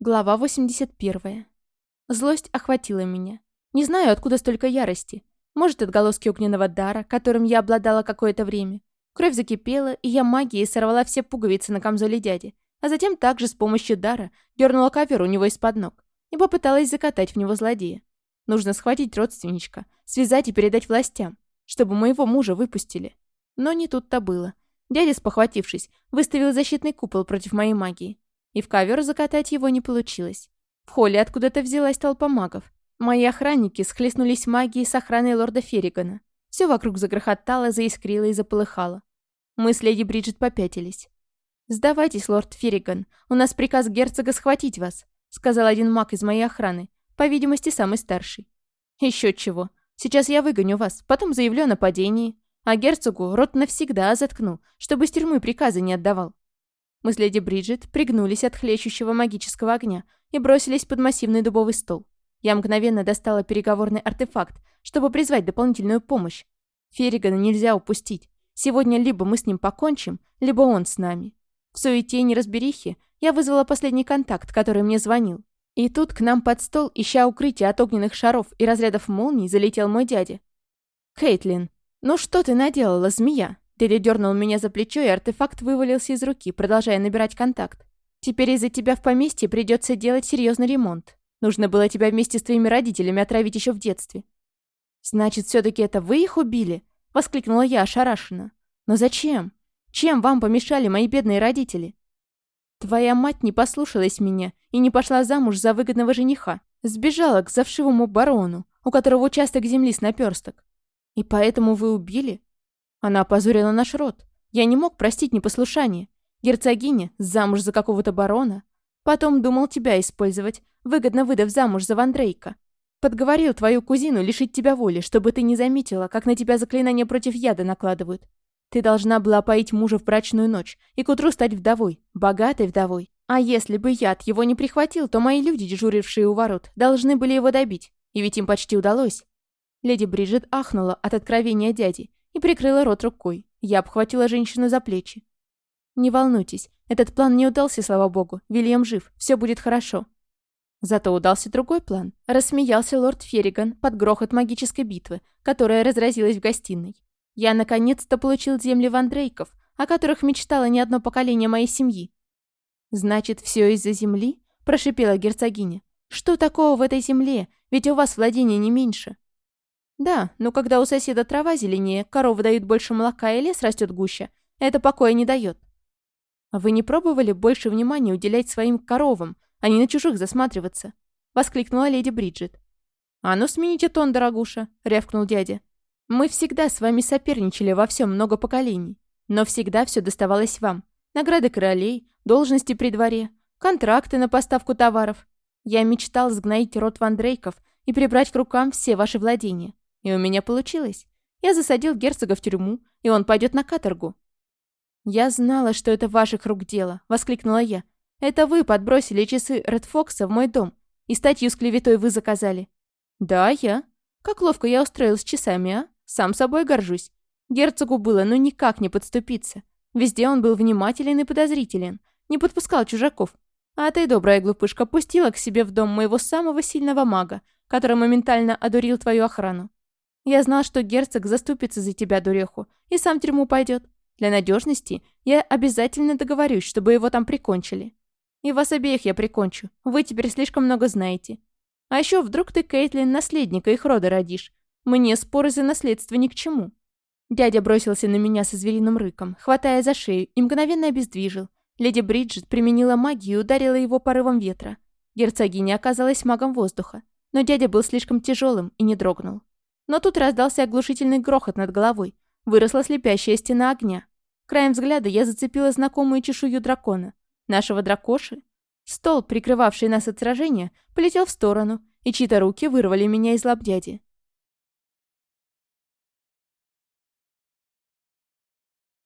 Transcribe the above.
Глава 81. Злость охватила меня. Не знаю, откуда столько ярости. Может, отголоски огненного дара, которым я обладала какое-то время. Кровь закипела, и я магией сорвала все пуговицы на камзоле дяди, а затем также с помощью дара дернула ковер у него из-под ног и попыталась закатать в него злодея. Нужно схватить родственничка, связать и передать властям, чтобы моего мужа выпустили. Но не тут-то было. Дядя, спохватившись, выставил защитный купол против моей магии и в ковер закатать его не получилось. В холле откуда-то взялась толпа магов. Мои охранники схлестнулись магией с охраной лорда Ферригана. Все вокруг загрохотало, заискрило и заполыхало. Мы с леди Бриджит попятились. «Сдавайтесь, лорд Ферриган, у нас приказ герцога схватить вас», сказал один маг из моей охраны, по видимости, самый старший. Еще чего. Сейчас я выгоню вас, потом заявлю о нападении, а герцогу рот навсегда заткну, чтобы с тюрьмы приказы не отдавал. Мы с леди Бриджит пригнулись от хлещущего магического огня и бросились под массивный дубовый стол. Я мгновенно достала переговорный артефакт, чтобы призвать дополнительную помощь. Ферригана нельзя упустить. Сегодня либо мы с ним покончим, либо он с нами. В суете и неразберихе я вызвала последний контакт, который мне звонил. И тут к нам под стол, ища укрытие от огненных шаров и разрядов молний, залетел мой дядя. «Кейтлин, ну что ты наделала, змея?» Дядя дернул меня за плечо, и артефакт вывалился из руки, продолжая набирать контакт. «Теперь из-за тебя в поместье придется делать серьезный ремонт. Нужно было тебя вместе с твоими родителями отравить еще в детстве». «Значит, все таки это вы их убили?» — воскликнула я ошарашенно. «Но зачем? Чем вам помешали мои бедные родители?» «Твоя мать не послушалась меня и не пошла замуж за выгодного жениха. Сбежала к завшивому барону, у которого участок земли с наперсток. И поэтому вы убили?» Она опозорила наш род. Я не мог простить непослушание. Герцогиня, замуж за какого-то барона. Потом думал тебя использовать, выгодно выдав замуж за Вандрейка. Подговорил твою кузину лишить тебя воли, чтобы ты не заметила, как на тебя заклинания против яда накладывают. Ты должна была поить мужа в брачную ночь и к утру стать вдовой, богатой вдовой. А если бы яд его не прихватил, то мои люди, дежурившие у ворот, должны были его добить. И ведь им почти удалось. Леди Бриджит ахнула от откровения дяди и прикрыла рот рукой. Я обхватила женщину за плечи. «Не волнуйтесь, этот план не удался, слава богу. Вильям жив, все будет хорошо». Зато удался другой план. Рассмеялся лорд Ферриган под грохот магической битвы, которая разразилась в гостиной. Я наконец-то получил земли Вандрейков, о которых мечтало не одно поколение моей семьи. «Значит, все из-за земли?» – прошипела герцогиня. «Что такого в этой земле? Ведь у вас владения не меньше». Да, но когда у соседа трава зеленее, коровы дают больше молока и лес растет гуще, это покоя не дает. А вы не пробовали больше внимания уделять своим коровам, а не на чужих засматриваться? Воскликнула леди Бриджит. «А ну смените тон, дорогуша», — рявкнул дядя. «Мы всегда с вами соперничали во всем много поколений, но всегда все доставалось вам. Награды королей, должности при дворе, контракты на поставку товаров. Я мечтал сгноить род Вандрейков и прибрать к рукам все ваши владения. И у меня получилось. Я засадил герцога в тюрьму, и он пойдет на каторгу. «Я знала, что это ваших рук дело», — воскликнула я. «Это вы подбросили часы Ред Фокса в мой дом, и статью с клеветой вы заказали». «Да, я. Как ловко я устроилась часами, а? Сам собой горжусь. Герцогу было ну никак не подступиться. Везде он был внимателен и подозрителен, не подпускал чужаков. А ты, добрая глупышка, пустила к себе в дом моего самого сильного мага, который моментально одурил твою охрану. Я знал, что герцог заступится за тебя, дуреху, и сам в тюрьму пойдет. Для надежности я обязательно договорюсь, чтобы его там прикончили. И вас обеих я прикончу. Вы теперь слишком много знаете. А еще вдруг ты, Кейтлин, наследника их рода родишь. Мне споры за наследство ни к чему». Дядя бросился на меня со звериным рыком, хватая за шею, и мгновенно обездвижил. Леди Бриджит применила магию и ударила его порывом ветра. Герцогиня оказалась магом воздуха, но дядя был слишком тяжелым и не дрогнул. Но тут раздался оглушительный грохот над головой. Выросла слепящая стена огня. Краем взгляда я зацепила знакомую чешую дракона. Нашего дракоши. Стол, прикрывавший нас от сражения, полетел в сторону, и чьи-то руки вырвали меня из лап дяди.